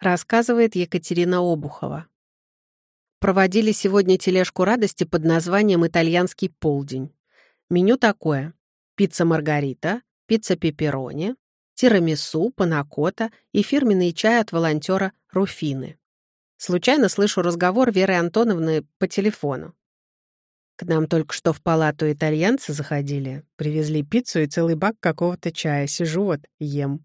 рассказывает Екатерина Обухова. Проводили сегодня тележку радости под названием «Итальянский полдень». Меню такое. Пицца Маргарита, пицца пепперони, тирамису, панакота и фирменный чай от волонтера Руфины. Случайно слышу разговор Веры Антоновны по телефону. К нам только что в палату итальянцы заходили, привезли пиццу и целый бак какого-то чая. Сижу вот, ем.